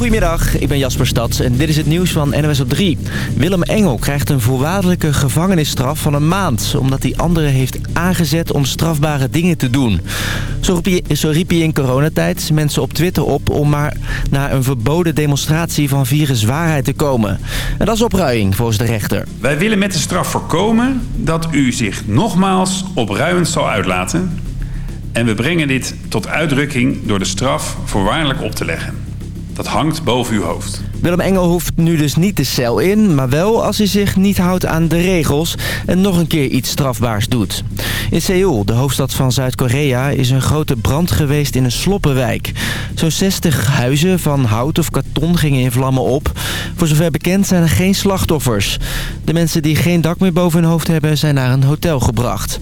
Goedemiddag, ik ben Jasper Stads en dit is het nieuws van NOS op 3. Willem Engel krijgt een voorwaardelijke gevangenisstraf van een maand... omdat hij anderen heeft aangezet om strafbare dingen te doen. Zo riep, hij, in coronatijd mensen op Twitter op... om maar naar een verboden demonstratie van viruswaarheid te komen. En dat is opruiing volgens de rechter. Wij willen met de straf voorkomen dat u zich nogmaals opruimend zal uitlaten... en we brengen dit tot uitdrukking door de straf voorwaardelijk op te leggen. Dat hangt boven uw hoofd. Willem Engel hoeft nu dus niet de cel in, maar wel als hij zich niet houdt aan de regels en nog een keer iets strafbaars doet. In Seoul, de hoofdstad van Zuid-Korea, is een grote brand geweest in een sloppenwijk. Zo'n 60 huizen van hout of karton gingen in vlammen op. Voor zover bekend zijn er geen slachtoffers. De mensen die geen dak meer boven hun hoofd hebben zijn naar een hotel gebracht.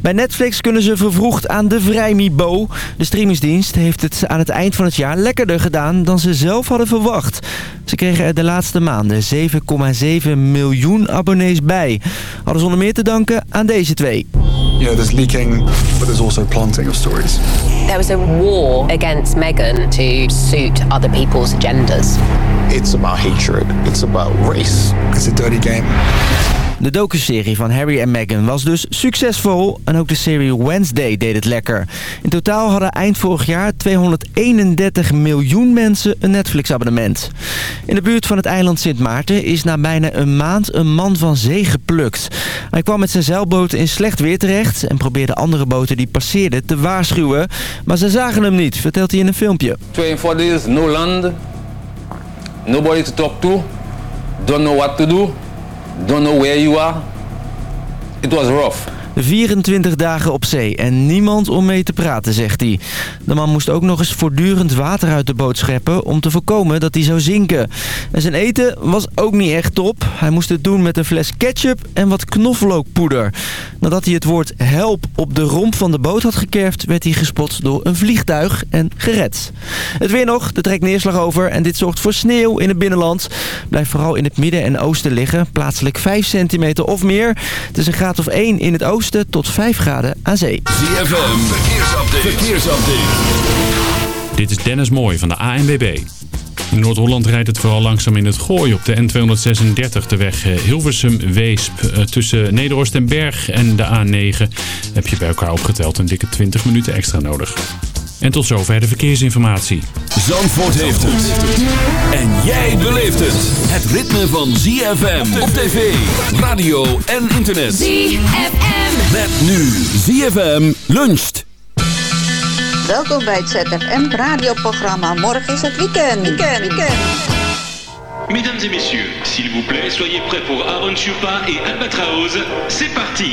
Bij Netflix kunnen ze vervroegd aan de Vrijmibo. De streamingsdienst heeft het aan het eind van het jaar lekkerder gedaan dan ze zelf hadden verwacht. Ze kregen er de laatste maanden 7,7 miljoen abonnees bij. Hadden ze onder meer te danken aan deze twee. You know, there's leaking, but there's also planting of stories. There was a war against Meghan to suit other people's agendas. It's about hatred. It's about race. It's a dirty game. De docuserie van Harry en Meghan was dus succesvol en ook de serie Wednesday deed het lekker. In totaal hadden eind vorig jaar 231 miljoen mensen een Netflix-abonnement. In de buurt van het eiland Sint Maarten is na bijna een maand een man van zee geplukt. Hij kwam met zijn zeilboot in slecht weer terecht en probeerde andere boten die passeerden te waarschuwen. Maar ze zagen hem niet, vertelt hij in een filmpje. 24 days, no land, nobody to talk to, don't know what to do, don't know where you are. It was rough. 24 dagen op zee en niemand om mee te praten, zegt hij. De man moest ook nog eens voortdurend water uit de boot scheppen... om te voorkomen dat hij zou zinken. En zijn eten was ook niet echt top. Hij moest het doen met een fles ketchup en wat knoflookpoeder. Nadat hij het woord help op de romp van de boot had gekerfd... werd hij gespot door een vliegtuig en gered. Het weer nog, er trekt neerslag over... en dit zorgt voor sneeuw in het binnenland. Blijft vooral in het midden en oosten liggen. Plaatselijk 5 centimeter of meer. Het is een graad of 1 in het oosten tot 5 graden aan zee. ZFM, verkeersupdate. verkeersupdate. Dit is Dennis Mooij van de ANWB. In Noord-Holland rijdt het vooral langzaam in het gooi op de N236, de weg Hilversum-Weesp. Tussen Nederhorst en Berg en de A9 heb je bij elkaar opgeteld een dikke 20 minuten extra nodig. En tot zover de verkeersinformatie. Zandvoort heeft het. En jij beleeft het. Het ritme van ZFM op tv, radio en internet. ZFM. Met nu ZFM luncht. Welkom bij het ZFM radioprogramma. Morgen is het weekend. Weekend, weekend. Mesdames et messieurs, s'il vous plaît, soyez prêts pour Aaron Chupa et Albatraoz. C'est parti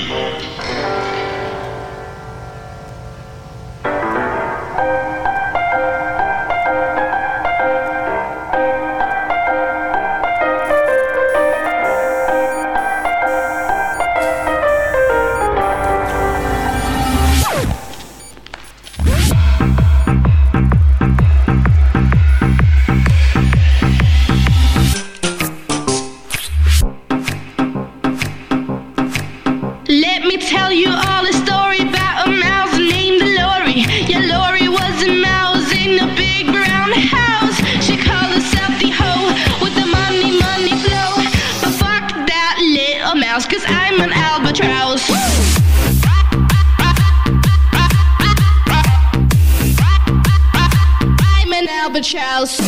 albatross. I'm an albatross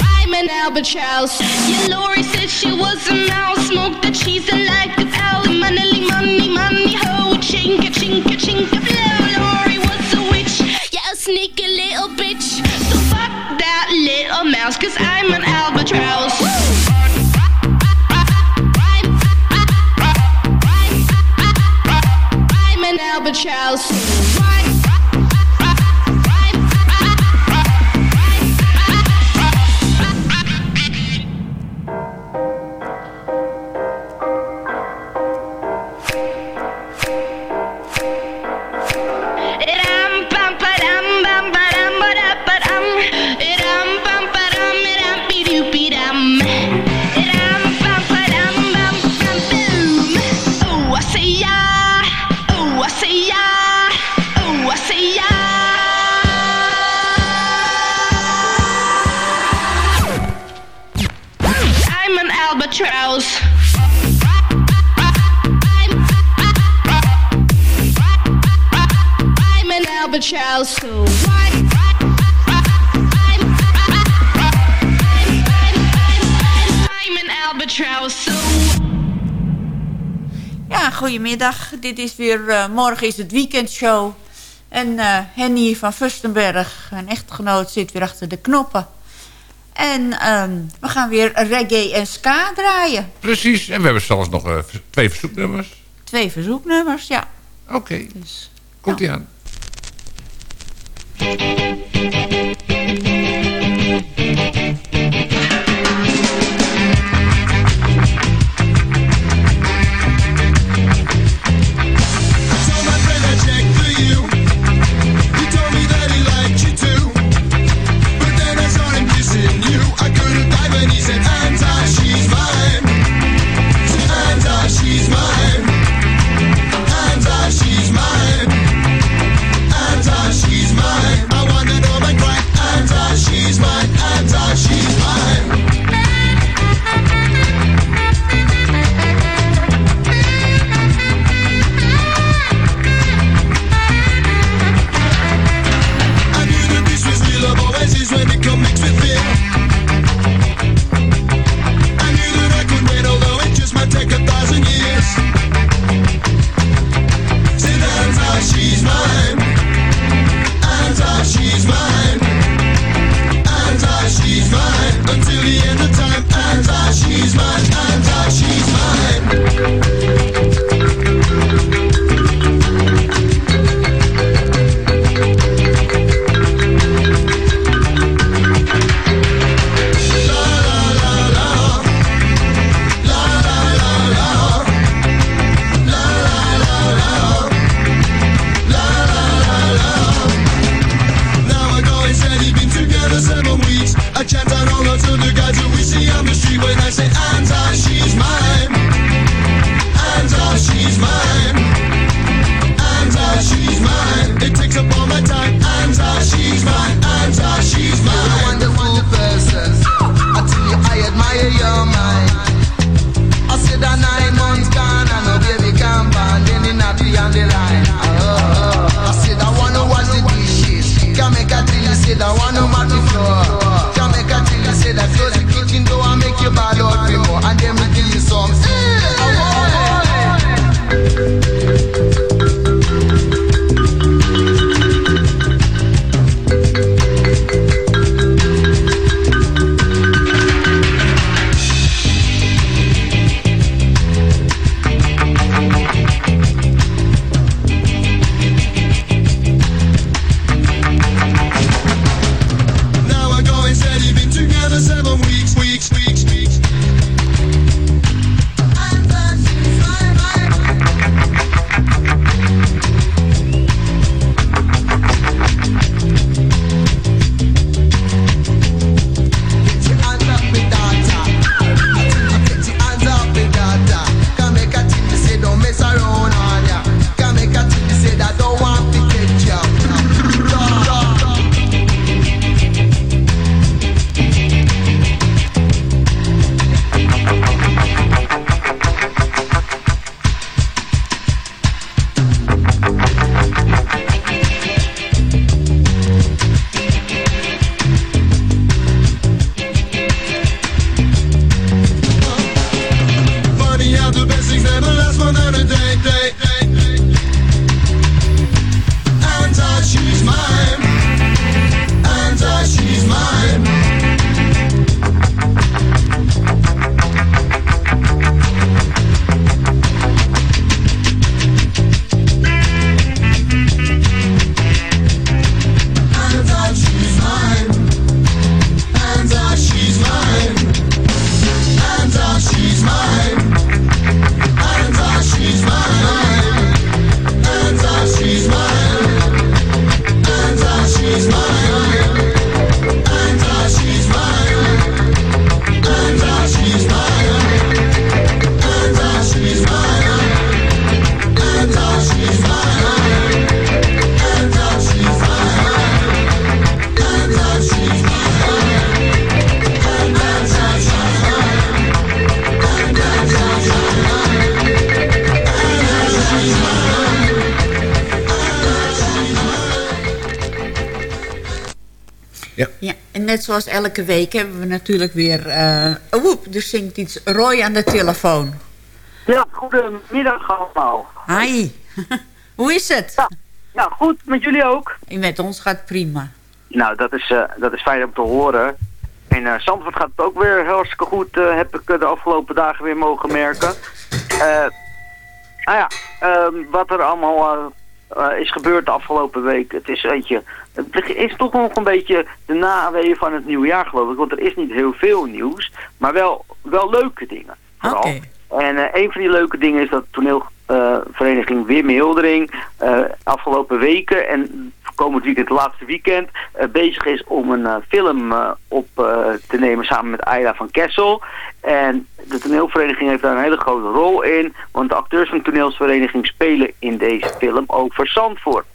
I'm an albatross Yeah, Lori said she was a mouse. Smoked the cheese and like a owl. Money, money, Lori was a witch. Yeah, sneaky little Ja, goedemiddag. Dit is weer, eh, morgen is het weekendshow. En eh, Henny van Vustenberg, een echtgenoot, zit weer achter de knoppen. En ehm, we gaan weer reggae en ska draaien. Precies, en we hebben zelfs nog eh, twee verzoeknummers. Twee verzoeknummers, ja. Oké, dus, komt-ie aan. Thank you. Zoals elke week hebben we natuurlijk weer... oh, woep, er zingt iets Roy aan de telefoon. Ja, goedemiddag allemaal. Hi. Hoe is het? Ja, ja, goed. Met jullie ook? Met ons gaat prima. Nou, dat is, eh, dat is fijn om te horen. In eh Zandvoort gaat het ook weer hartstikke goed, heb ik de afgelopen dagen weer mogen merken. Nou ja, ehm, wat er allemaal is gebeurd de afgelopen week. Het is, weet je, het is toch nog een beetje de naweeën van het nieuwe jaar geloof ik. Want er is niet heel veel nieuws, maar wel, wel leuke dingen. Vooral. En eh, een van die leuke dingen is dat toneelvereniging Wim Hildering eh, afgelopen weken en komend weekend, het laatste weekend, eh, bezig is om een eh, film eh, op eh, te nemen samen met Ayla van Kessel. En de toneelvereniging heeft daar een hele grote rol in, want de acteurs van de toneelvereniging spelen in deze film over Zandvoort.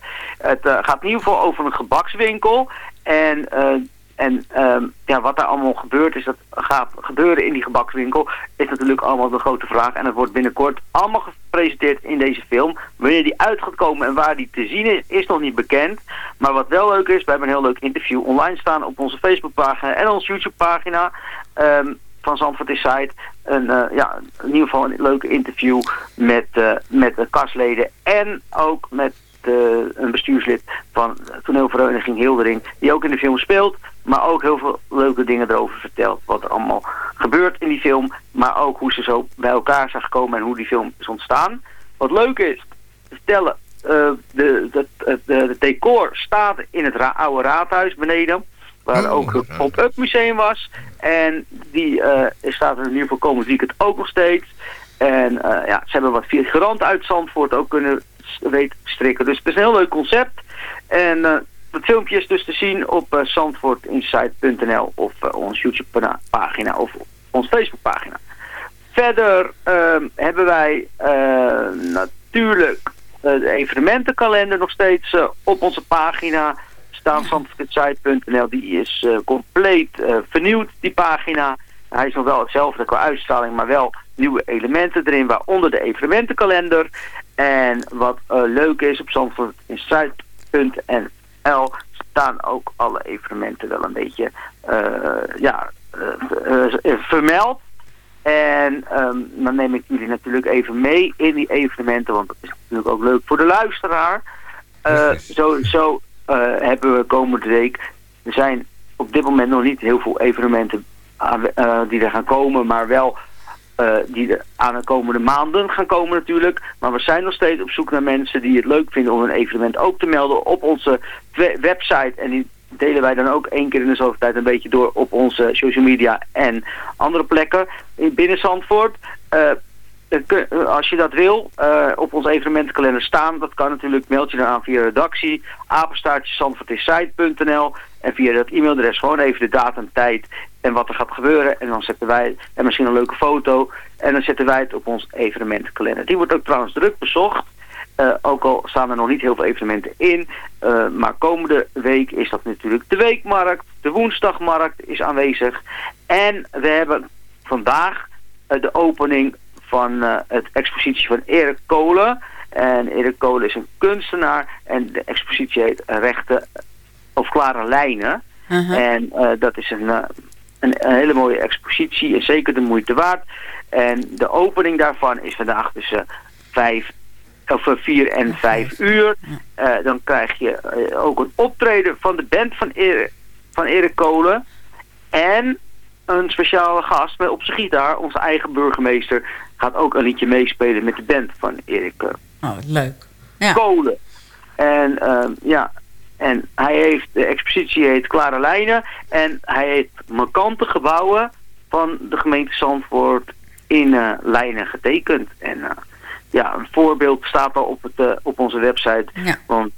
Het eh, gaat in ieder geval over een gebakswinkel en... eh, en ehm, ja, wat daar allemaal gebeurt is dat gaat gebeuren in die gebakswinkel is natuurlijk allemaal de grote vraag. En het wordt binnenkort allemaal gepresenteerd in deze film. Wanneer die uit gaat komen en waar die te zien is, is nog niet bekend. Maar wat wel leuk is, we hebben een heel leuk interview online staan op onze Facebookpagina en onze YouTube-pagina ehm, van Zandvoort Inside. Een, eh, ja, in ieder geval een leuke interview met, met de kastleden en ook met eh, een bestuurslid van de toneelvereniging Hildering, die ook in de film speelt, maar ook heel veel leuke dingen erover vertelt, wat er allemaal gebeurt in die film, maar ook hoe ze zo bij elkaar zijn gekomen en hoe die film is ontstaan. Wat leuk is, te vertellen, eh, de, de, de, de decor staat in het ra- oude raadhuis beneden, waar ook het pop-up museum was. En die eh, staat er nu voor komend weekend ook nog steeds. En eh, ja, ze hebben wat figuranten uit Zandvoort ook kunnen te strikken. Dus het is een heel leuk concept. En eh het filmpje is dus te zien op uh, zandvoortinsight.nl of eh, onze YouTube-pagina of onze Facebook-pagina. Verder ehm, hebben wij eh, natuurlijk eh, de evenementenkalender nog steeds eh, op onze pagina staan. Zandvoortinsight.nl, die is eh, compleet eh, vernieuwd, die pagina. Hij is nog wel hetzelfde qua uitstraling, maar wel nieuwe elementen erin, waaronder de evenementenkalender. En wat eh, leuk is, op zandvoortinsight.nl staan ook alle evenementen wel een beetje eh, ja, eh, vermeld. En ehm, dan neem ik jullie natuurlijk even mee in die evenementen, want dat is natuurlijk ook leuk voor de luisteraar. Sowieso eh, hebben we komende week, er zijn op dit moment nog niet heel veel evenementen aan- die er gaan komen, maar wel eh, die aan de komende maanden gaan komen natuurlijk. Maar we zijn nog steeds op zoek naar mensen die het leuk vinden om een evenement ook te melden op onze we- website. En die delen wij dan ook één keer in de zoveel tijd een beetje door op onze social media en andere plekken in binnen Zandvoort. Eh, eh, als je dat wil, op ons evenementenkalender staan. Dat kan natuurlijk, meld je dan aan via redactie, en via dat e-mailadres gewoon even de datum, tijd en wat er gaat gebeuren. En dan zetten wij, en misschien een leuke foto, en dan zetten wij het op ons evenementenkalender. Die wordt ook trouwens druk bezocht. Eh, ook al staan er nog niet heel veel evenementen in. Eh, maar komende week is dat natuurlijk de weekmarkt. De woensdagmarkt is aanwezig. En we hebben vandaag eh, de opening van het expositie van Erik Kolen. En Erik Kolen is een kunstenaar. En de expositie heet Rechte of Klare Lijnen. En eh, dat is een, eh, een, een hele mooie expositie. En zeker de moeite waard. En de opening daarvan is vandaag tussen vijf of eh, vier en vijf uur. Dan krijg je ook een optreden van de band van, Erik, van Erik Kolen. En een speciale gast met op zijn gitaar. Onze eigen burgemeester gaat ook een liedje meespelen met de band van Erik Oh, leuk. Kolen. En ehm, ja, en hij heeft, de expositie heet Klare Lijnen. En hij heeft markante gebouwen van de gemeente Zandvoort in eh, lijnen getekend. En eh, ja, een voorbeeld staat al op, het, eh, op onze website. Want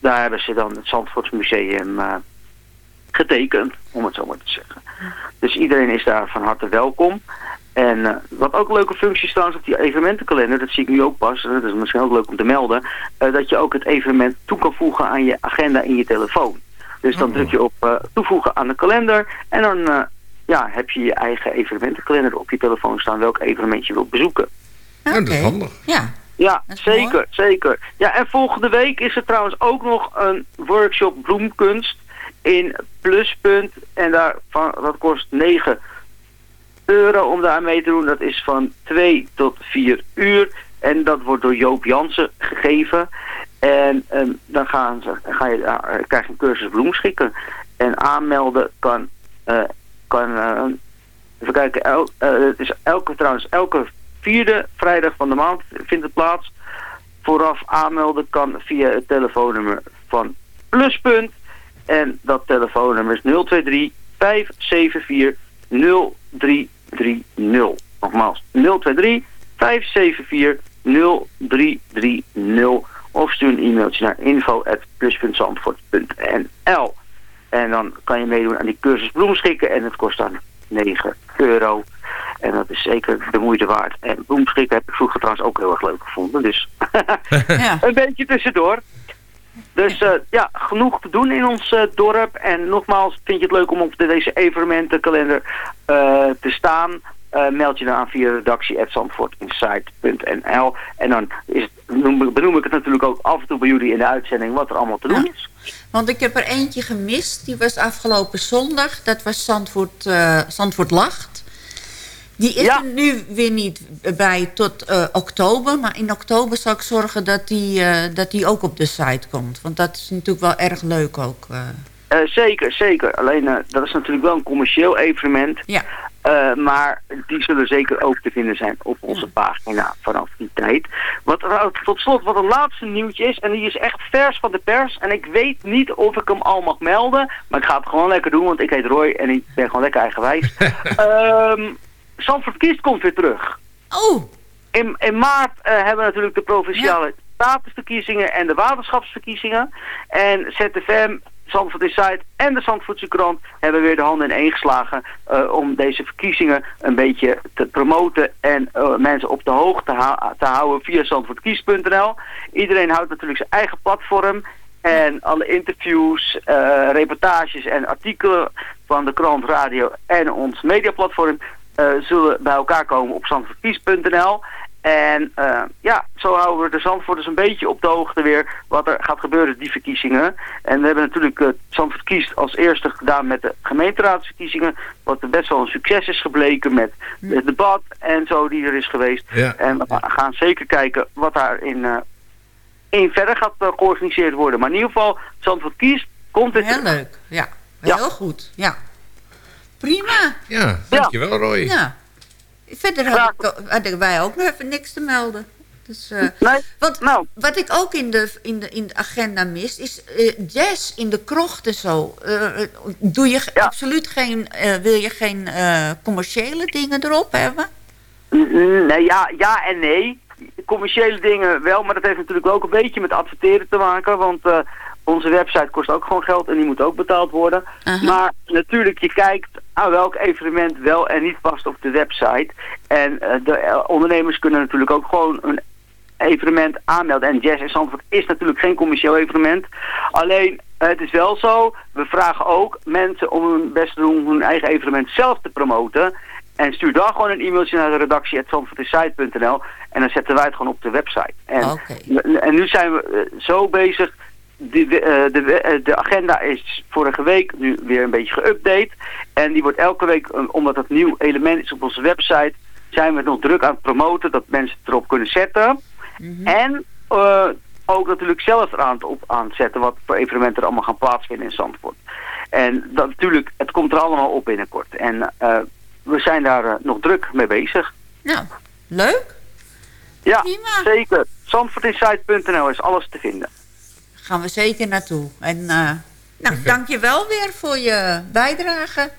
daar hebben ze dan het Zandvoortsmuseum getekend, om het zo maar te zeggen. Dus iedereen is daar van harte welkom. En eh, wat ook een leuke functie is trouwens op die evenementenkalender, dat zie ik nu ook pas, dat is misschien ook leuk om te melden, eh, dat je ook het evenement toe kan voegen aan je agenda in je telefoon. Dus dan druk je op eh, toevoegen aan de kalender en dan eh, ja, heb je je eigen evenementenkalender op je telefoon staan welk evenement je wilt bezoeken. Ja, dat is handig. Ja. Ja, zeker, zeker. Ja, en volgende week is er trouwens ook nog een workshop bloemkunst in Pluspunt. En daarvan, dat kost 9 om daar mee te doen. Dat is van 2 tot 4 uur. En dat wordt door Joop Jansen gegeven. En ehm, dan gaan ze, ga je, eh, krijg je een cursus bloemschikken. En aanmelden kan, eh, kan eh, even kijken, el, het is elke, trouwens elke vierde vrijdag van de maand vindt het plaats. Vooraf aanmelden kan via het telefoonnummer van Pluspunt. En dat telefoonnummer is 023 574 0330. Nogmaals, 023 574 0330. Of stuur een e-mailtje naar info.plus.zandvoort.nl En dan kan je meedoen aan die cursus bloemschikken. En het kost dan 9 euro. En dat is zeker de moeite waard. En bloemschikken heb ik vroeger trouwens ook heel erg leuk gevonden. Dus een beetje tussendoor. Dus eh, ja, genoeg te doen in ons eh, dorp. En nogmaals, vind je het leuk om op de- deze evenementenkalender eh, te staan? Meld je dan aan via redactie.zandvoortinsight.nl En dan is het, benoem ik het natuurlijk ook af en toe bij jullie in de uitzending wat er allemaal te doen is. Want ik heb er eentje gemist. Die was afgelopen zondag. Dat was Zandvoort, Zandvoort Lacht. Die is er nu weer niet bij tot eh, oktober. Maar in oktober zal ik zorgen dat die, eh, dat die ook op de site komt. Want dat is natuurlijk wel erg leuk ook. eh. Zeker, zeker. Alleen dat is natuurlijk wel een commercieel evenement. Ja. Maar die zullen zeker ook te vinden zijn op onze pagina vanaf die tijd. Wat ook tot slot wat een laatste nieuwtje is. En die is echt vers van de pers. En ik weet niet of ik hem al mag melden. Maar ik ga het gewoon lekker doen. Want ik heet Roy en ik ben gewoon lekker eigenwijs. Ehm Zandvoort Kiest komt weer terug. Oh! In, in maart eh, hebben we natuurlijk de provinciale statusverkiezingen en de waterschapsverkiezingen. En ZFM, Zandvoort Insight en de Zandvoortse krant hebben weer de handen in één geslagen eh, om deze verkiezingen een beetje te promoten en eh, mensen op de hoogte hou- te houden via zandvoortkies.nl. Iedereen houdt natuurlijk zijn eigen platform. En alle interviews, reportages en artikelen van de krant, radio en ons mediaplatform zullen bij elkaar komen op zandvoortkies.nl. En eh, ja, zo houden we de Zandvoorters een beetje op de hoogte weer wat er gaat gebeuren die verkiezingen. En we hebben natuurlijk uh, Zandvoort kiest als eerste gedaan met de gemeenteraadsverkiezingen. Wat er best wel een succes is gebleken met het debat en zo die er is geweest. Ja. En we gaan zeker kijken wat daarin eh in verder gaat eh, georganiseerd worden. Maar in ieder geval, Zandvoort kiest, komt het Heel leuk, ja. Heel goed, ja. Prima. Ja, dankjewel Roy. Ja. Verder had ik, hadden wij ook nog even niks te melden. Dus, eh, want wat ik ook in de, in de, in de agenda mis, is eh, jazz in de krocht en zo. Eh, doe je absoluut geen, eh, wil je geen eh, commerciële dingen erop hebben? Nee, ja, ja en nee. Commerciële dingen wel, maar dat heeft natuurlijk ook een beetje met adverteren te maken. Want eh, onze website kost ook gewoon geld en die moet ook betaald worden. Maar natuurlijk, je kijkt aan welk evenement wel en niet past op de website. En eh, de eh, ondernemers kunnen natuurlijk ook gewoon een evenement aanmelden. En Jazz in Zandvoort is natuurlijk geen commercieel evenement. Alleen, het is wel zo, we vragen ook mensen om hun best te doen om hun eigen evenement zelf te promoten. En stuur dan gewoon een e-mailtje naar de redactie en dan zetten wij het gewoon op de website. En, en nu zijn we eh, zo bezig. De, eh, de, eh, de agenda is vorige week nu weer een beetje geüpdate. En die wordt elke week, eh, omdat het nieuw element is op onze website, zijn we nog druk aan het promoten dat mensen het erop kunnen zetten. En eh, ook natuurlijk zelf eraan op aan het zetten wat voor evenementen er allemaal gaan plaatsvinden in Zandvoort. En dat, natuurlijk, het komt er allemaal op binnenkort. En eh, we zijn daar eh, nog druk mee bezig. Nou, leuk. Ja, zeker. Zandvoortinsight.nl is alles te vinden. Gaan we zeker naartoe. En eh, nou, dank je wel weer voor je bijdrage.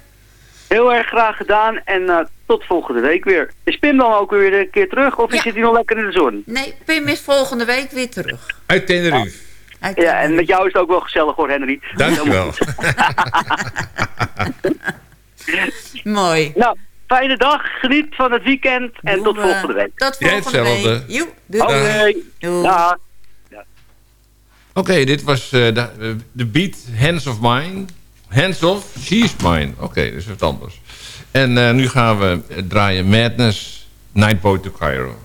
Heel erg graag gedaan en eh, tot volgende week weer. Is Pim dan ook weer een keer terug of zit hij nog lekker in de zon? Nee, Pim is volgende week weer terug. Uit Tenerife. Ja, en met jou is het ook wel gezellig hoor, Henry. Dankjewel. Mooi. Nou, fijne dag. Geniet van het weekend en tot volgende week. Tot Jij volgende hetzelfde. week. Joep, doei. Doei. Oké, dit was eh, de, de beat Hands of Mine. Hands of, She's Mine. Oké, dat is wat anders. En eh, nu gaan we eh, draaien Madness, Nightboat to Cairo.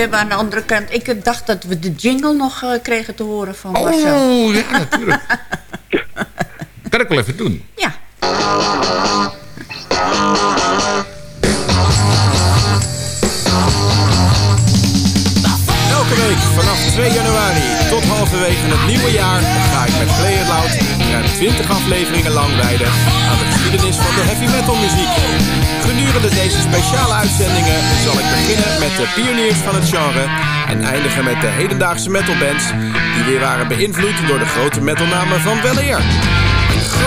We hebben aan de andere kant... Ik dacht dat we de jingle nog eh, kregen te horen van Marcel. Oh, ja, natuurlijk. kan ik wel even doen. Ja. Elke week vanaf 2 januari tot halverwege het nieuwe jaar ga ik met Play It Loud ruim 20 afleveringen lang wijden aan de geschiedenis van de heavy metal muziek. Gedurende deze speciale uitzendingen zal ik beginnen met de pioniers van het genre en eindigen met de hedendaagse metalbands die weer waren beïnvloed door de grote metalnamen van weleer.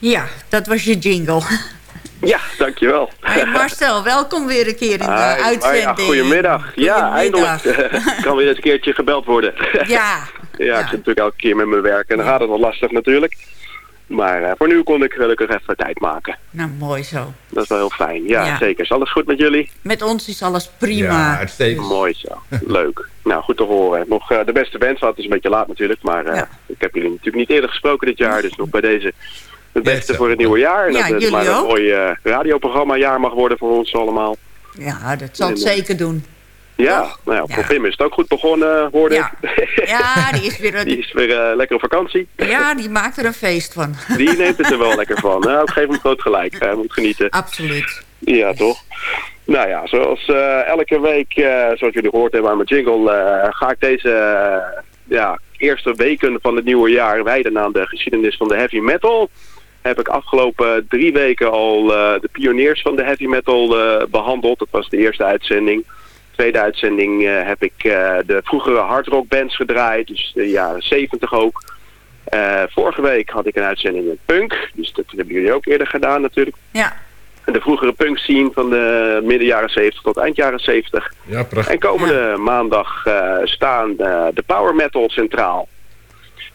Ja, dat was je jingle. Ja, dankjewel. Hey Marcel, welkom weer een keer in de Hi, uitzending. ja, goedemiddag. Ja, eindelijk kan weer eens een keertje gebeld worden. Ja. ja, ik zit natuurlijk elke keer met mijn werk en dan gaat het wel lastig natuurlijk. Maar eh, voor nu kon ik gelukkig even tijd maken. Nou, mooi zo. Dat is wel heel fijn. Ja, Ja. zeker. Is alles goed met jullie? Met ons is alles prima. uitstekend. Mooi zo. Leuk. Nou, goed te horen. Nog eh, de beste wens, want het is een beetje laat natuurlijk. Maar eh, ik heb jullie natuurlijk niet eerder gesproken dit jaar. Dus nog bij deze het beste voor het nieuwe jaar. En Ja, dat het maar een ook. mooi eh, radioprogramma jaar mag worden voor ons allemaal. Ja, dat zal het En, eh, zeker doen. Ja, nou ja, voor Pim is het ook goed begonnen, hoorde Ja. ik. Ja, die is weer... Die is weer eh, lekker op vakantie. Ja, die maakt er een feest van. Die neemt het er wel lekker van. Nou, ik geef hem groot gelijk. Hij moet genieten. Absoluut. Ja, toch? Nou ja, zoals eh, elke week, eh, zoals jullie gehoord hebben aan mijn jingle, eh, ga ik deze eh, ja, eerste weken van het nieuwe jaar wijden aan de geschiedenis van de heavy metal. Heb ik afgelopen drie weken al eh, de pioniers van de heavy metal eh, behandeld. Dat was de eerste uitzending. Tweede uitzending eh, heb ik eh, de vroegere hardrock bands gedraaid, dus de jaren 70 ook. Eh, vorige week had ik een uitzending met punk, dus dat hebben jullie ook eerder gedaan natuurlijk. Ja. De vroegere punk scene van de midden jaren 70 tot eind jaren 70. Ja, prachtig. En komende maandag eh, staan de power metal centraal.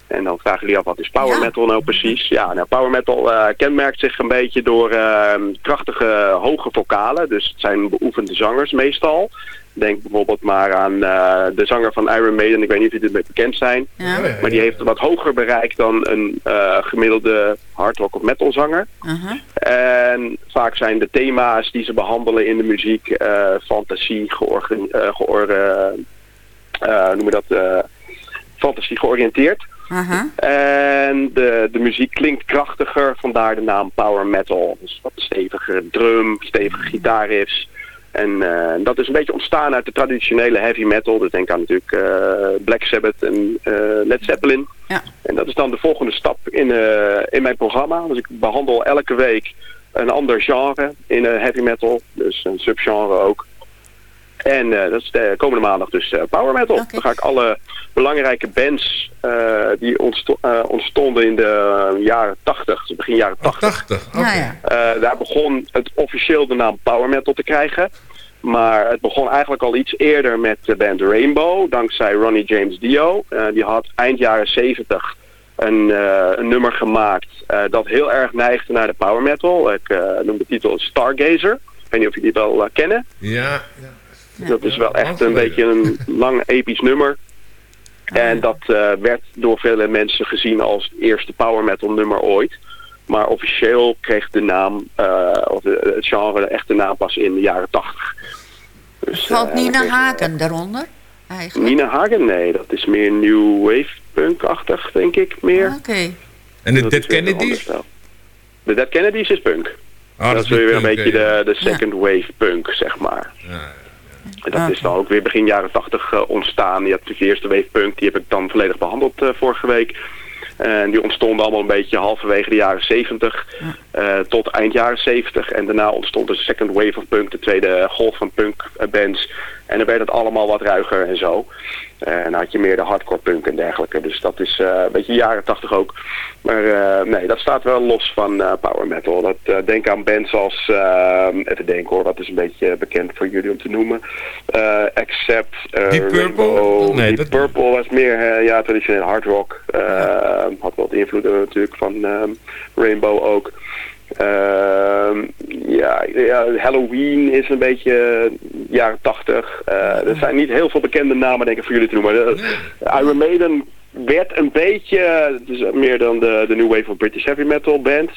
En dan vragen jullie af, wat is power metal nou precies? Ja, nou, power metal eh, kenmerkt zich een beetje door eh, krachtige hoge vocalen. Dus het zijn beoefende zangers meestal. Denk bijvoorbeeld maar aan eh, de zanger van Iron Maiden. Ik weet niet of jullie ermee bekend zijn. Ja. Maar die heeft een wat hoger bereik dan een eh, gemiddelde hardrock of metal zanger. Uh-huh. En vaak zijn de thema's die ze behandelen in de muziek eh, fantasie, geor, noem je dat, eh, fantasie georiënteerd. En de, de muziek klinkt krachtiger, vandaar de naam power metal. Dus wat steviger drum, stevige gitaarriffs. En eh, dat is een beetje ontstaan uit de traditionele heavy metal. Dus denk aan natuurlijk eh, Black Sabbath en eh, Led Zeppelin. Ja. En dat is dan de volgende stap in, in mijn programma. Dus ik behandel elke week een ander genre in heavy metal. Dus een subgenre ook. En eh, dat is de komende maandag dus eh, power metal. Dan ga ik alle belangrijke bands eh, die ontsto- ontstonden in de jaren 80, dus begin jaren 80. 80, Ja, ja. Eh, daar begon het officieel de naam power metal te krijgen. Maar het begon eigenlijk al iets eerder met de band Rainbow, dankzij Ronnie James Dio. Eh, die had eind jaren 70 een, eh, een nummer gemaakt eh, dat heel erg neigde naar de power metal. Ik eh, noem de titel Stargazer. Ik weet niet of jullie die wel kennen. Ja. Dat is wel echt een beetje een lang episch nummer. En dat eh, werd door vele mensen gezien als het eerste power metal nummer ooit. Maar officieel kreeg de naam, eh, of de, het genre echt de naam pas in de jaren tachtig. Dus, Valt eh, Nina Haken daaronder? Eigenlijk. Nina Hagen? Nee, dat is meer new wave punk-achtig, denk ik, meer. Oké. En de Dat Dead Kennedys? De Dead Kennedys is punk. Ah, dat is weer een beetje ja. de, de second wave punk, zeg maar. En dat is dan ook weer begin jaren 80 ontstaan. Je hebt natuurlijk de eerste wave punk, die heb ik dan volledig behandeld eh, vorige week. En die ontstonden allemaal een beetje halverwege de jaren 70 eh, tot eind jaren 70. En daarna ontstond de second wave of punk, de tweede golf van punk eh, bands. En dan werd het allemaal wat ruiger en zo. Eh, en dan had je meer de hardcore punk en dergelijke. Dus dat is eh, een beetje jaren 80 ook. Maar eh, nee, dat staat wel los van eh, power metal. Dat, eh, denk aan bands als, eh, even denken hoor, wat is een beetje bekend voor jullie om te noemen. Eh Accept, eh, Deep Purple? Rainbow. Nee, Deep Purple was meer eh, ja, traditioneel hard rock. Eh, Had wat invloeden natuurlijk van Rainbow ook. Ehm, ja, ja, Halloween is een beetje eh, jaren tachtig. Eh, er zijn niet heel veel bekende namen denk ik voor jullie te noemen. Eh, Iron Maiden werd een beetje, dus meer dan de, de New Wave of British Heavy Metal band,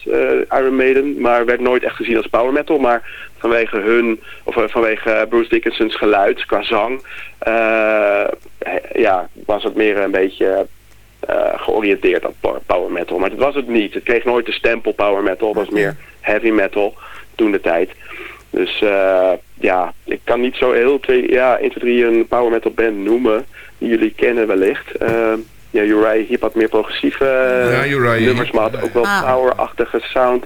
Iron Maiden, maar werd nooit echt gezien als power metal. Maar vanwege hun, of vanwege Bruce Dickinson's geluid qua zang, ja, was het meer een beetje eh, georiënteerd op power- power metal. Maar dat was het niet. Het kreeg nooit de stempel power metal. Het was meer heavy metal toen de tijd. Dus eh, ja, ik kan niet zo heel twee, ja, 1, 2, 3 een power metal band noemen die jullie kennen wellicht. Eh, ja, Uriah Heep had meer progressieve Ja, Uriah nummers, maar had ook wel Ah. powerachtige sound.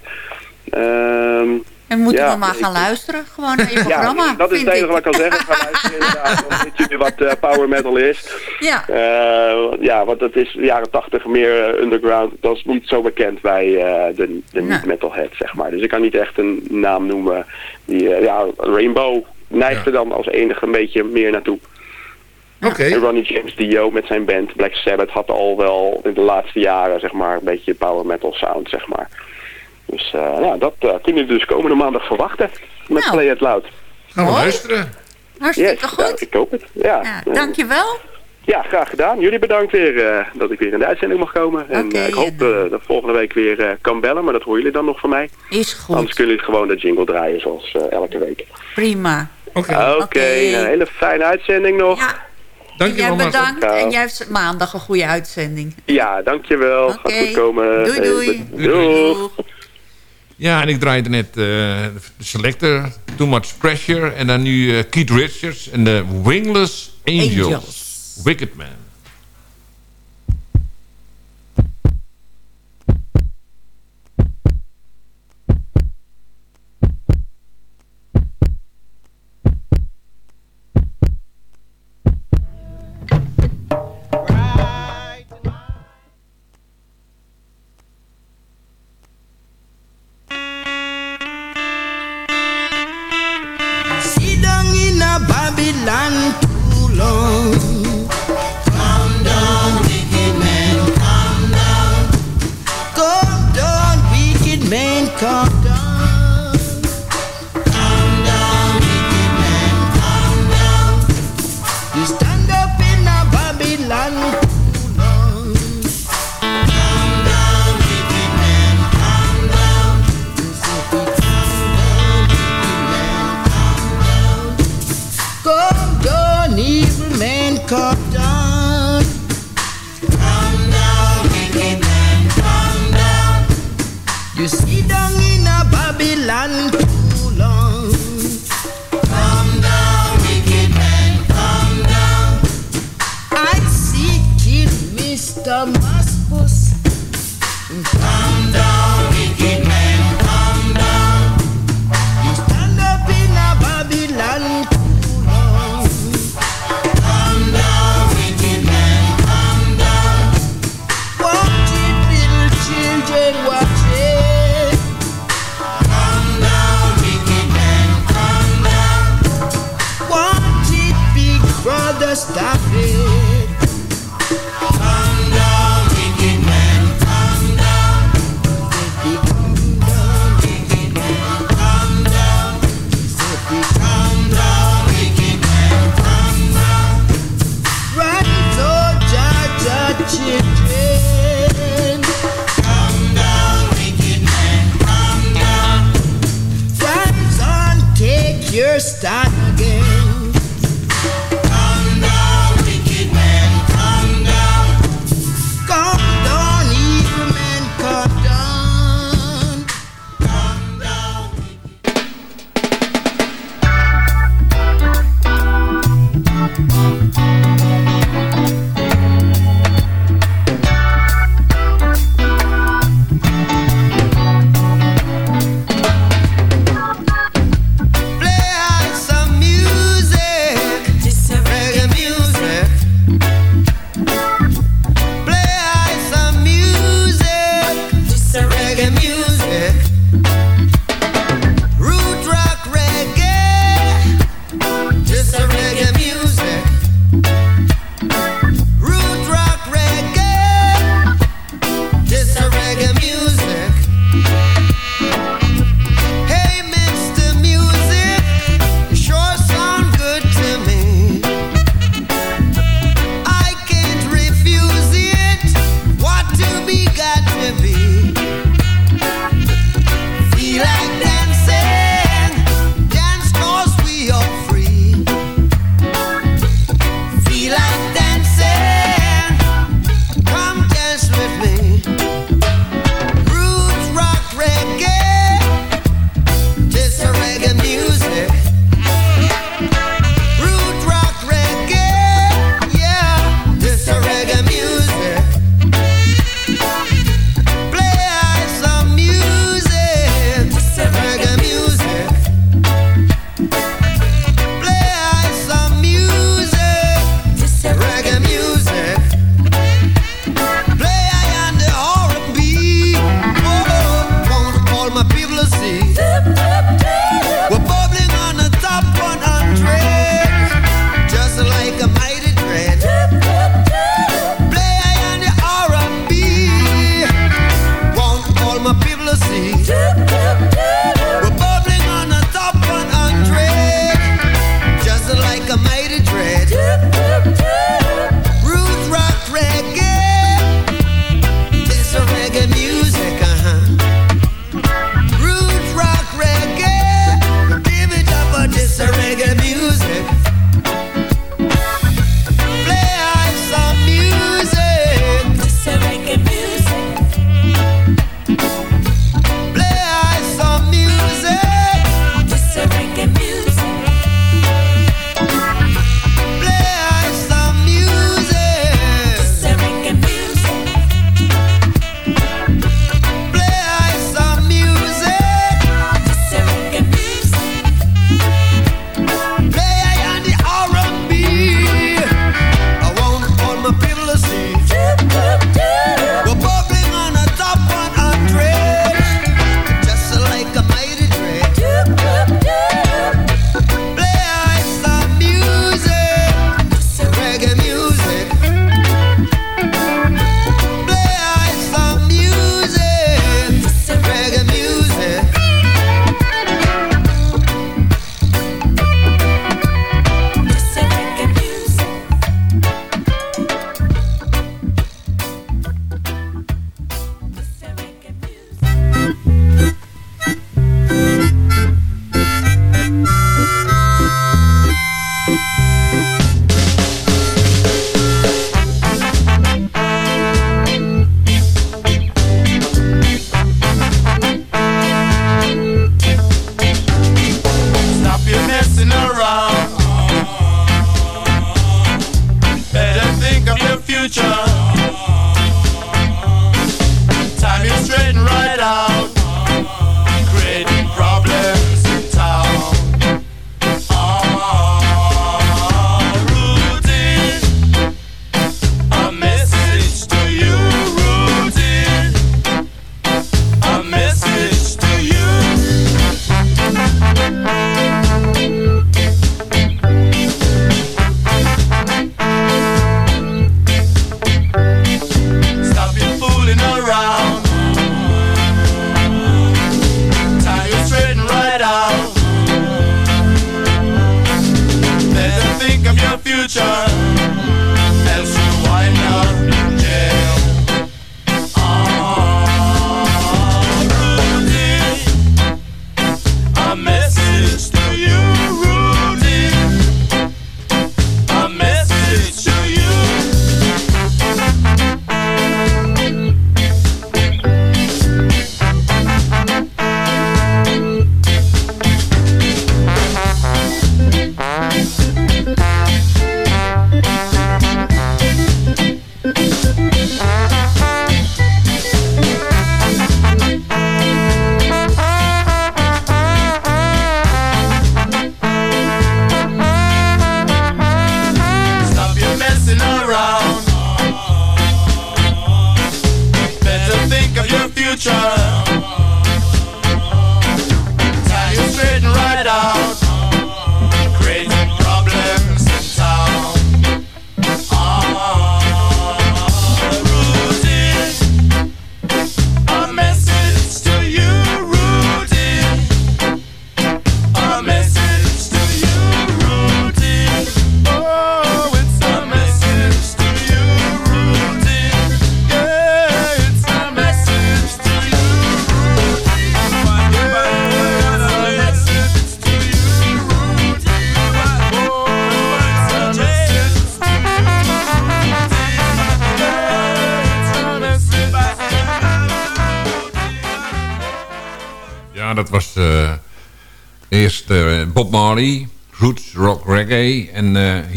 Ehm, En moeten ja, we maar ik- gaan luisteren, gewoon naar je programma. ja, dat is het enige wat ik kan zeggen. Ga luisteren inderdaad, jullie wat eh, power metal is. Ja. Eh, ja, want dat is jaren tachtig meer eh, underground. Dat is niet zo bekend bij eh, de, de niet-metalhead, zeg maar. Dus ik kan niet echt een naam noemen. Die, ja, Rainbow neigt er dan als enige een beetje meer naartoe. Oké. En Ronnie James Dio met zijn band Black Sabbath had al wel in de laatste jaren, zeg maar, een beetje power metal sound, zeg maar. Dus eh, ja, dat eh, kunnen jullie dus komende maandag verwachten met Nou. Play It Loud. Gaan we Mooi. luisteren. Hartstikke Yes, goed. ja, ik hoop het. Ja. Ja, dankjewel. Ja, graag gedaan. Jullie bedankt weer eh, dat ik weer in de uitzending mag komen. En ik hoop eh, dat volgende week weer eh, kan bellen, maar dat horen jullie dan nog van mij. Is goed. Anders kunnen jullie gewoon de jingle draaien zoals eh, elke week. Prima. Oké. Oké, een hele fijne uitzending nog. Ja. Dankjewel, Jij bedankt en jij hebt maandag een goede uitzending. Ja, dankjewel. Gaat goed komen. Doei, doei. Hey, Doeg. Ja, en ik draaide net de Selector, Too Much Pressure... en dan nu eh, Keith Richards en de Wingless Angels. Angels. Wicked Man.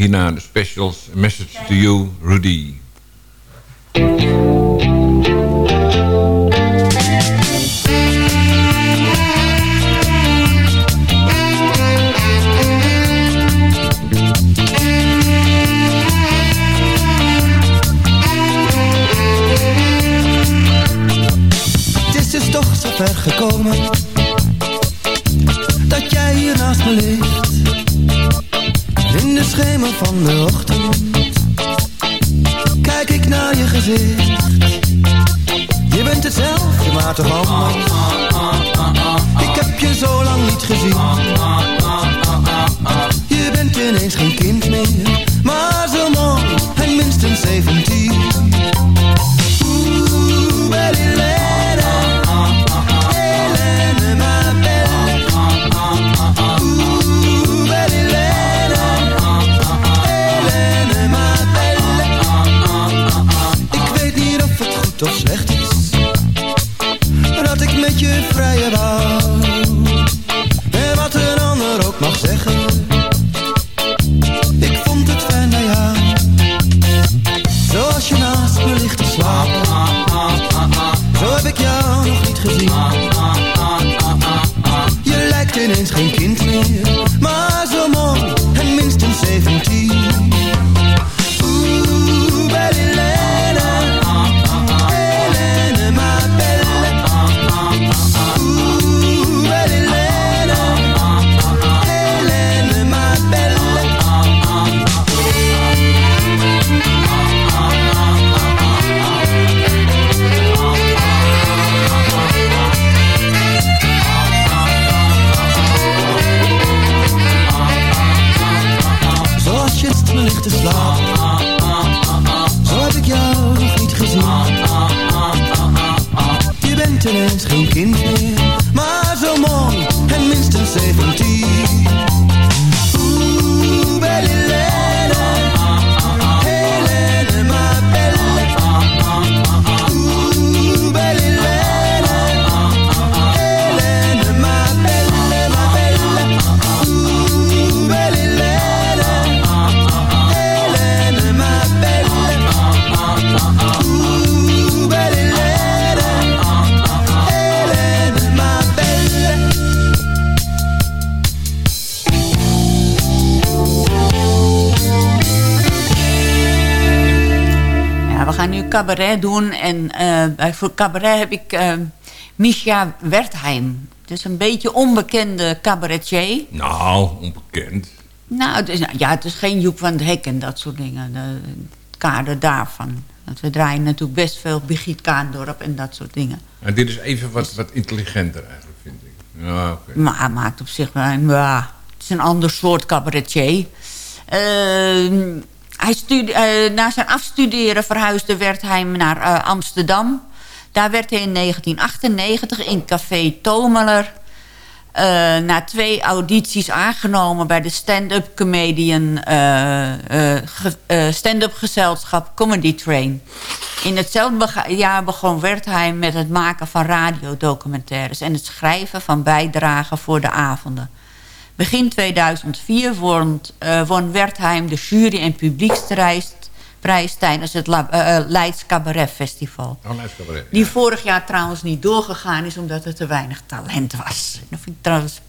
Dina, The Specials, Message to You, Rudy. buiten is geen cabaret doen. En uh, voor cabaret heb ik uh, Micha Wertheim. is een beetje onbekende cabaretier. Nou, onbekend. Nou, het is, ja, het is geen Joep van het Hek en dat soort dingen. Het kader daarvan. Want we draaien natuurlijk best veel Brigitte Kaandorp en dat soort dingen. En dit is even wat, wat intelligenter eigenlijk, vind ik. Ja, okay. Maar maakt op zich wel... een, het is een ander soort cabaretier. Ehm, hij eh, na zijn afstuderen verhuisde Wertheim naar eh, Amsterdam. Daar werd hij in 1998 in Café Tomeler... eh, na twee audities aangenomen bij de stand-up comedian... ge- eh, stand-up gezelschap Comedy Train. In hetzelfde jaar begon Wertheim met het maken van radiodocumentaires... en het schrijven van bijdragen voor de avonden. Begin 2004 won, eh, won Wertheim de jury- en publieksprijs prijs tijdens het La- eh, eh, Leids Cabaret Festival. Oh, Leids Cabaret, ja. Die vorig jaar trouwens niet doorgegaan is omdat er te weinig talent was. Dat vind ik trouwens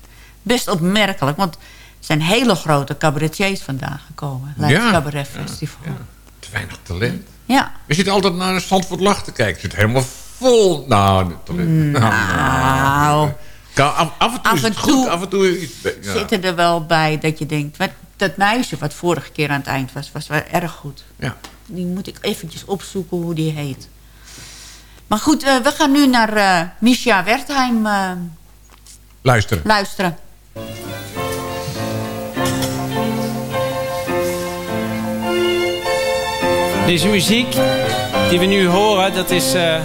best opmerkelijk, want er zijn hele grote cabaretiers vandaan gekomen. Leids Ja, Cabaret Festival. Ja. Te weinig talent. ja. Je zit altijd naar een Zandvoort Lach te kijken. Je zit helemaal vol. Nou, talent. Nou. Kan af, af en toe Af is en het goed, af en toe... Ja. zitten er wel bij dat je denkt... Wat, dat meisje wat vorige keer aan het eind was, was wel erg goed. Ja. Die moet ik eventjes opzoeken hoe die heet. Maar goed, eh, we gaan nu naar eh Misha Wertheim eh, Luister. luisteren. Deze muziek die we nu horen, dat is eh,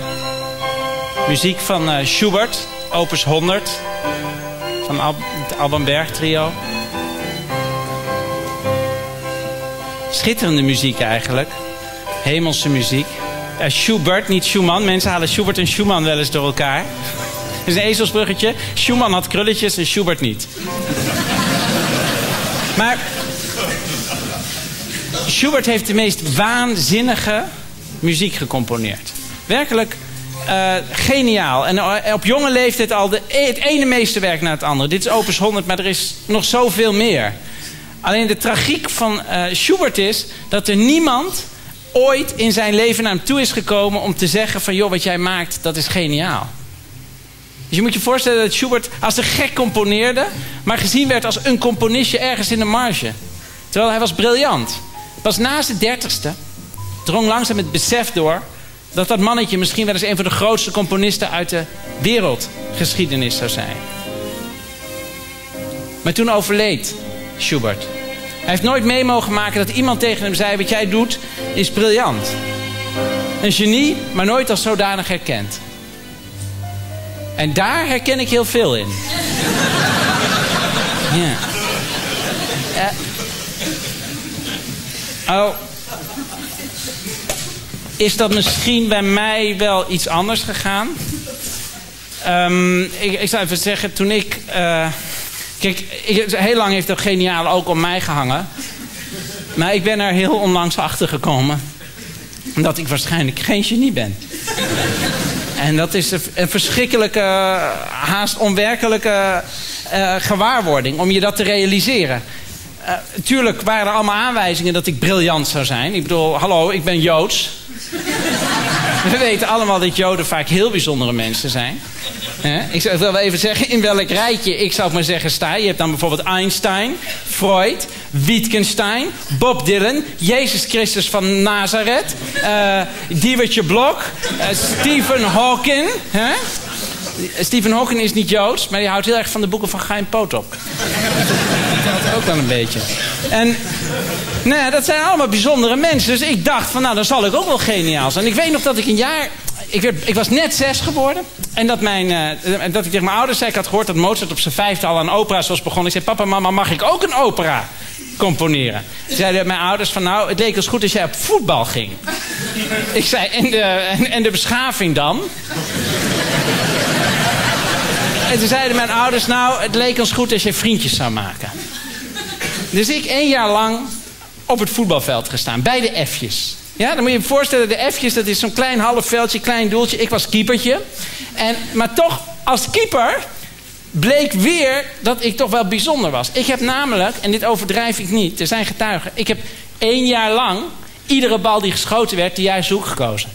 muziek van Schubert, opus 100. Van het Alban Berg trio. Schitterende muziek eigenlijk. Hemelse muziek. Eh, Schubert, niet Schumann. Mensen halen Schubert en Schumann wel eens door elkaar. Dat is een ezelsbruggetje. Schumann had krulletjes en Schubert niet. Maar Schubert heeft de meest waanzinnige muziek gecomponeerd. Werkelijk eh, geniaal. En eh, op jonge leeftijd al de, het ene meesterwerk na het andere. Dit is opus 100, maar er is nog zoveel meer. Alleen de tragiek van eh, Schubert is dat er niemand ooit in zijn leven naar hem toe is gekomen om te zeggen van joh, wat jij maakt, dat is geniaal. Dus je moet je voorstellen dat Schubert als een gek componeerde, maar gezien werd als een componistje ergens in de marge. Terwijl hij was briljant. Pas na zijn dertigste drong langzaam het besef door dat dat mannetje misschien wel eens een van de grootste componisten uit de wereldgeschiedenis zou zijn. Maar toen overleed Schubert. Hij heeft nooit mee mogen maken dat iemand tegen hem zei: Wat jij doet is briljant. Een genie, maar nooit als zodanig herkend. En daar herken ik heel veel in. ja. Eh, oh. Is dat misschien bij mij wel iets anders gegaan? Ehm, ik, ik zou even zeggen, toen ik... eh, kijk, heel lang heeft dat geniaal ook om mij gehangen. Maar ik ben er heel onlangs achter gekomen. Dat ik waarschijnlijk geen genie ben. En dat is een, een verschrikkelijke, haast onwerkelijke eh, gewaarwording om je dat te realiseren. Eh, tuurlijk waren er allemaal aanwijzingen dat ik briljant zou zijn. Ik bedoel, hallo, ik ben Joods. We weten allemaal dat Joden vaak heel bijzondere mensen zijn. Ik zou wel even zeggen in welk rijtje ik zou maar zeggen sta. Je hebt dan bijvoorbeeld Einstein, Freud, Wittgenstein, Bob Dylan, Jezus Christus van Nazareth, eh Diewertje Blok, eh, Stephen Hawking. Stephen Hawking is niet Joods, maar die houdt heel erg van de boeken van Gein Poot op. Dat ook wel een beetje. En ja, dat zijn allemaal bijzondere mensen. Dus ik dacht van nou, dan zal ik ook wel geniaal zijn. Ik weet nog dat ik een jaar... Ik, werd, ik was net zes geworden. En dat, mijn, eh, dat ik tegen mijn ouders zei... Ik had gehoord dat Mozart op zijn vijfde al aan opera's was begonnen. Ik zei, papa, mama, mag ik ook een opera componeren? Zeiden mijn ouders van nou, het leek ons goed als jij op voetbal ging. Ik zei, en de, en, en de beschaving dan? En toen zeiden mijn ouders, nou, het leek ons goed als je vriendjes zou maken. Dus ik één jaar lang op het voetbalveld gestaan, bij de F'jes. Ja, dan moet je je voorstellen, de F'jes, dat is zo'n klein half veldje, klein doeltje. Ik was keepertje. En, maar toch, als keeper bleek weer dat ik toch wel bijzonder was. Ik heb namelijk, en dit overdrijf ik niet, er zijn getuigen... ik heb één jaar lang iedere bal die geschoten werd de juiste hoek gekozen.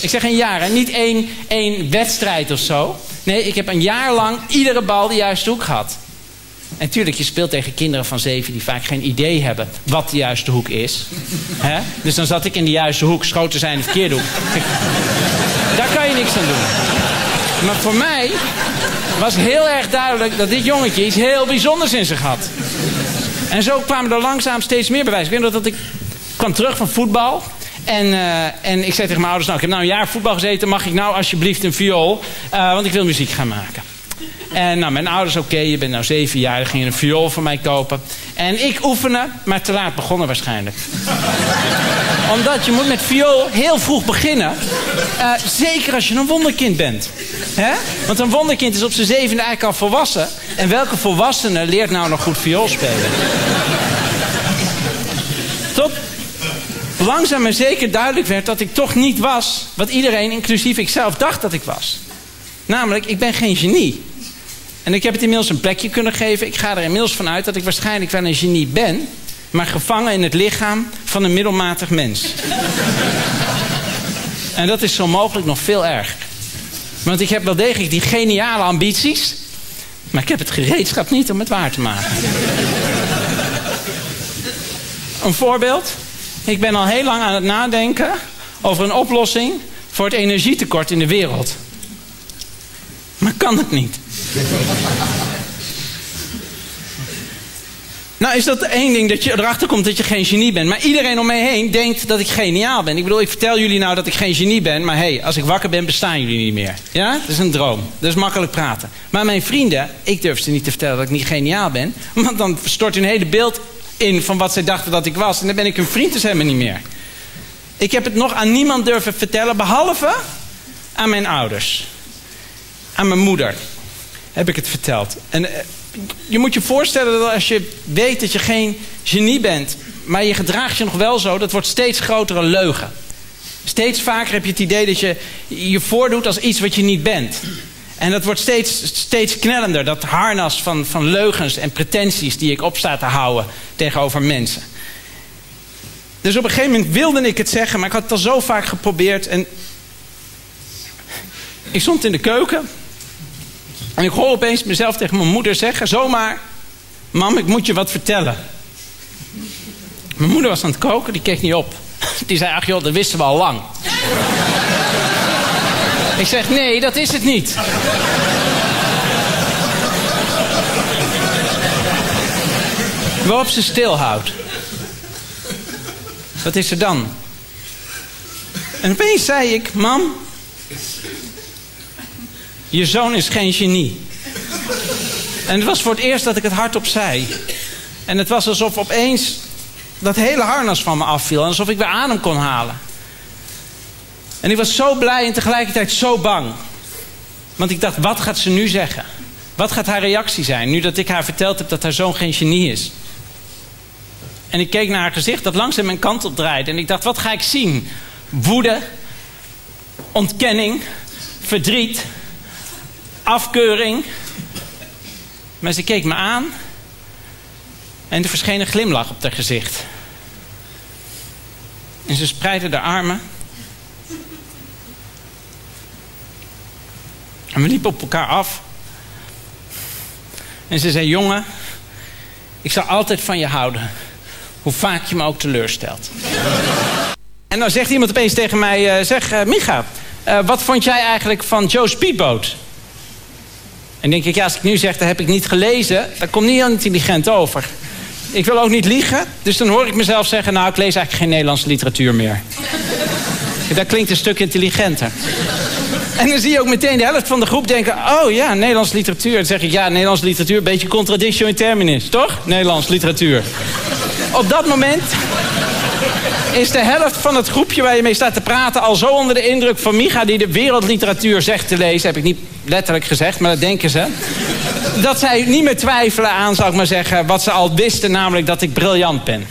Ik zeg een jaar, hè? niet één, één wedstrijd of zo. Nee, ik heb een jaar lang iedere bal de juiste hoek gehad. En tuurlijk, je speelt tegen kinderen van zeven die vaak geen idee hebben wat de juiste hoek is. Dus dan zat ik in de juiste hoek, schoten zijn de verkeerde hoek. Daar kan je niks aan doen. Maar voor mij was heel erg duidelijk dat dit jongetje iets heel bijzonders in zich had. En zo kwamen er langzaam steeds meer bewijzen. Ik weet nog dat ik kwam terug van voetbal. En, eh, en ik zei tegen mijn ouders, nou, ik heb nou een jaar voetbal gezeten. Mag ik nou alsjeblieft een viool? Eh, want ik wil muziek gaan maken. En nou, mijn ouders, oké, je bent nou zeven jaar. Dan gingen een viool voor mij kopen. En ik oefenen, maar te laat begonnen waarschijnlijk. Omdat je moet met viool heel vroeg beginnen. Eh, zeker als je een wonderkind bent. Hè? Want een wonderkind is op zijn zevende eigenlijk al volwassen. En welke volwassene leert nou nog goed viool spelen? Tot langzaam maar zeker duidelijk werd dat ik toch niet was... wat iedereen, inclusief ikzelf, dacht dat ik was. Namelijk, ik ben geen genie. En ik heb het inmiddels een plekje kunnen geven. Ik ga er inmiddels vanuit dat ik waarschijnlijk wel een genie ben... maar gevangen in het lichaam van een middelmatig mens. en dat is zo mogelijk nog veel erger. Want ik heb wel degelijk die geniale ambities... maar ik heb het gereedschap niet om het waar te maken. een voorbeeld. Ik ben al heel lang aan het nadenken over een oplossing... voor het energietekort in de wereld. Maar kan het niet. Nou is dat één ding, dat je erachter komt dat je geen genie bent. Maar iedereen om mij heen denkt dat ik geniaal ben. Ik bedoel, ik vertel jullie nou dat ik geen genie ben. Maar hé, hey, als ik wakker ben, bestaan jullie niet meer. Ja? Dat is een droom. Dat is makkelijk praten. Maar mijn vrienden, ik durf ze niet te vertellen dat ik niet geniaal ben. Want dan stort hun hele beeld in van wat zij dachten dat ik was. En dan ben ik hun vriend dus helemaal niet meer. Ik heb het nog aan niemand durven vertellen, behalve aan mijn ouders. Aan mijn moeder heb ik het verteld. En eh, je moet je voorstellen dat als je weet dat je geen genie bent... maar je gedraagt je nog wel zo, dat wordt steeds grotere leugen. Steeds vaker heb je het idee dat je je voordoet als iets wat je niet bent. En dat wordt steeds, steeds knellender, dat harnas van, van leugens en pretenties... die ik op sta te houden tegenover mensen. Dus op een gegeven moment wilde ik het zeggen, maar ik had het al zo vaak geprobeerd. En ik stond in de keuken en ik hoor opeens mezelf tegen mijn moeder zeggen, zomaar, mam, ik moet je wat vertellen. Mijn moeder was aan het koken, die keek niet op. Die zei, ach joh, dat wisten we al lang. ik zeg, nee, dat is het niet. Waarop ze stilhoudt. Wat is er dan? En opeens zei ik, mam, je zoon is geen genie. En het was voor het eerst dat ik het hardop zei. En het was alsof opeens dat hele harnas van me afviel. En alsof ik weer adem kon halen. En ik was zo blij en tegelijkertijd zo bang. Want ik dacht, wat gaat ze nu zeggen? Wat gaat haar reactie zijn nu dat ik haar verteld heb dat haar zoon geen genie is? En ik keek naar haar gezicht dat langzaam mijn kant op draaide. En ik dacht, wat ga ik zien? Woede, ontkenning, verdriet, afkeuring. Maar ze keek me aan. En er verscheen een glimlach op haar gezicht. En ze spreidde de armen. En we liepen op elkaar af. En ze zei: Jongen, ik zal altijd van je houden. Hoe vaak je me ook teleurstelt. en dan zegt iemand opeens tegen mij: uh, Zeg, uh, Micha, uh, wat vond jij eigenlijk van Joe Speedboat? En denk ik, ja, als ik nu zeg, dat heb ik niet gelezen, dat komt niet heel intelligent over. Ik wil ook niet liegen, dus dan hoor ik mezelf zeggen, nou, ik lees eigenlijk geen Nederlandse literatuur meer. dat klinkt een stuk intelligenter. En dan zie je ook meteen de helft van de groep denken... oh ja, Nederlandse literatuur. Dan zeg ik, ja, Nederlandse literatuur... beetje contradiction in terminis, toch? Nederlandse literatuur. Op dat moment is de helft van het groepje waar je mee staat te praten... al zo onder de indruk van Micha die de wereldliteratuur zegt te lezen. Heb ik niet letterlijk gezegd, maar dat denken ze. Dat zij niet meer twijfelen aan, zou ik maar zeggen... wat ze al wisten, namelijk dat ik briljant ben.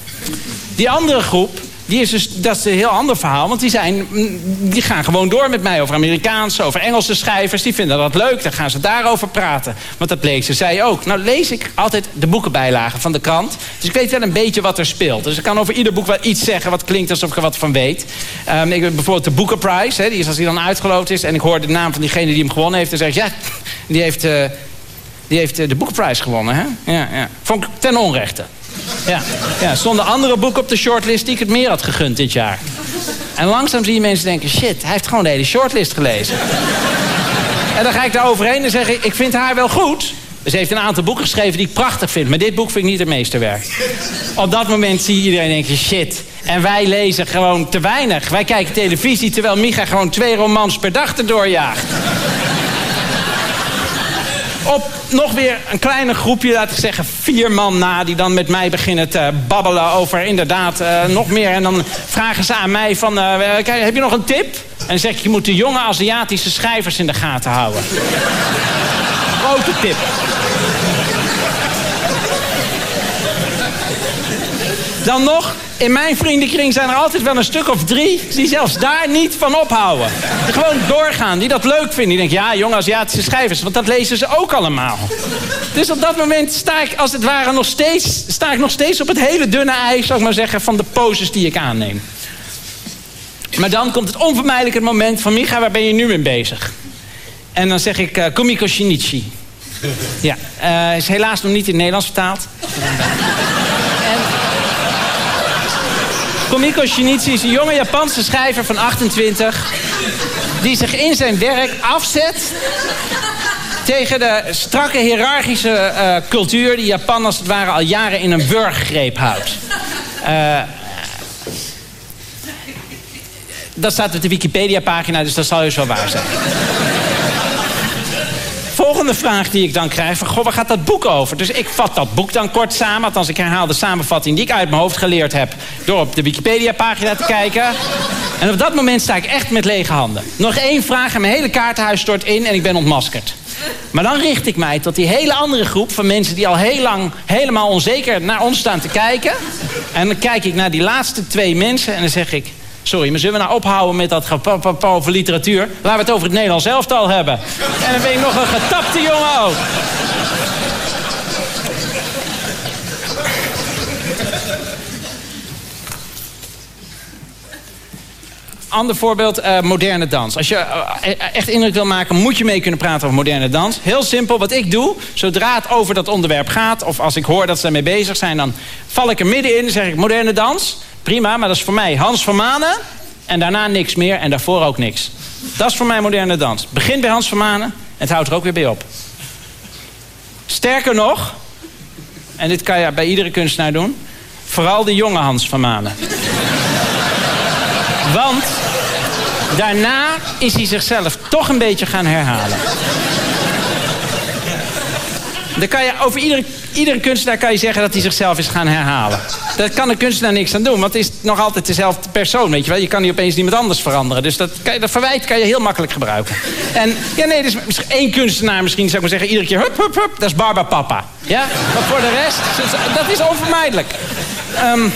Die andere groep, die is dus, dat is een heel ander verhaal. Want die, zijn, die gaan gewoon door met mij over Amerikaanse, over Engelse schrijvers. Die vinden dat leuk, dan gaan ze daarover praten. Want dat lezen zij ook. Nou lees ik altijd de boekenbijlagen van de krant. Dus ik weet wel een beetje wat er speelt. Dus ik kan over ieder boek wel iets zeggen wat klinkt alsof ik er wat van weet. Um, ik bijvoorbeeld de Booker Prize. Hè, die is als die dan uitgeloot is. En ik hoor de naam van diegene die hem gewonnen heeft. Dan zeg ik, ja, die heeft, uh, die heeft uh, de Booker Prize gewonnen. Hè? Ja, ja. Vond ik ten onrechte. Ja, ja, stonden andere boeken op de shortlist die ik het meer had gegund dit jaar. En langzaam zie je mensen denken, shit, hij heeft gewoon de hele shortlist gelezen. En dan ga ik daar overheen en zeg ik, ik vind haar wel goed. Ze heeft een aantal boeken geschreven die ik prachtig vind. Maar dit boek vind ik niet het meesterwerk. Op dat moment zie je iedereen denken, shit. En wij lezen gewoon te weinig. Wij kijken televisie terwijl Micha gewoon twee romans per dag erdoor jaagt. Op nog weer een kleine groepje, laten we zeggen vier man na... die dan met mij beginnen te babbelen over inderdaad eh, nog meer. En dan vragen ze aan mij van, kijk, heb je nog een tip? En zeg ik, je moet de jonge Aziatische schrijvers in de gaten houden. Grote tip. Dan nog, in mijn vriendenkring zijn er altijd wel een stuk of drie... die zelfs daar niet van ophouden. Gewoon doorgaan, die dat leuk vinden. Die denken, ja, jonge Aziatische schrijvers, want dat lezen ze ook allemaal. Dus op dat moment sta ik, als het ware, nog steeds, sta ik nog steeds op het hele dunne ijs... zou ik maar zeggen, van de poses die ik aanneem. Maar dan komt het onvermijdelijk het moment van... Micha, waar ben je nu mee bezig? En dan zeg ik, uh, Kumiko Shinichi. Ja, eh, is helaas nog niet in het Nederlands vertaald. Komiko Shinichi is een jonge Japanse schrijver van 28... die zich in zijn werk afzet tegen de strakke hiërarchische eh, cultuur... die Japan als het ware al jaren in een wurggreep houdt. Eh, dat staat op de Wikipedia-pagina, dus dat zal dus wel waar zijn. Volgende vraag die ik dan krijg, van, goh, waar gaat dat boek over? Dus ik vat dat boek dan kort samen, althans ik herhaal de samenvatting die ik uit mijn hoofd geleerd heb, door op de Wikipedia-pagina te kijken. En op dat moment sta ik echt met lege handen. Nog één vraag en mijn hele kaartenhuis stort in en ik ben ontmaskerd. Maar dan richt ik mij tot die hele andere groep van mensen die al heel lang helemaal onzeker naar ons staan te kijken. En dan kijk ik naar die laatste twee mensen en dan zeg ik... Sorry, maar zullen we nou ophouden met dat gepapapa over literatuur? Laten we het over het Nederlands elftal hebben. En dan ben ik nog een getapte jongen ook. Ander voorbeeld, eh, moderne dans. Als je eh, echt indruk wil maken, moet je mee kunnen praten over moderne dans. Heel simpel, wat ik doe, zodra het over dat onderwerp gaat... of als ik hoor dat ze ermee bezig zijn, dan val ik er middenin en zeg ik moderne dans... Prima, maar dat is voor mij Hans van Manen. En daarna niks meer en daarvoor ook niks. Dat is voor mij moderne dans. Begin bij Hans van Manen en het houdt er ook weer bij op. Sterker nog, en dit kan je bij iedere kunstenaar doen... vooral de jonge Hans van Manen. Want daarna is hij zichzelf toch een beetje gaan herhalen. Dan kan je over iedere, iedere kunstenaar kan je zeggen dat hij zichzelf is gaan herhalen. Daar kan een kunstenaar niks aan doen, want het is nog altijd dezelfde persoon, weet je wel. Je kan niet opeens iemand anders veranderen. Dus dat, kan je, dat verwijt kan je heel makkelijk gebruiken. En ja, nee, dus één kunstenaar misschien, zou ik maar zeggen, iedere keer hup, hup, hup, dat is Barba Papa. Ja, maar voor de rest, dat is onvermijdelijk. Ehm,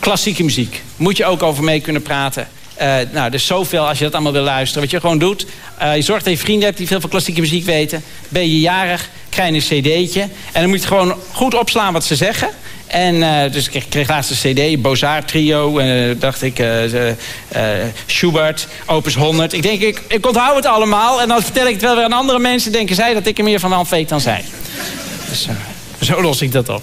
klassieke muziek. Moet je ook over mee kunnen praten. Uh, nou, dus zoveel als je dat allemaal wil luisteren. Wat je gewoon doet, uh, je zorgt dat je vrienden hebt die veel van klassieke muziek weten. Ben je jarig, krijg je een cd'tje. En dan moet je gewoon goed opslaan wat ze zeggen. En uh, dus ik kreeg laatst een cd, Bozart Trio. Dacht ik, Schubert, Opus 100. Ik denk, ik, ik onthoud het allemaal. En dan vertel ik het wel weer aan andere mensen. Denken zij dat ik er meer van af weet dan zij. Dus zo los ik dat op.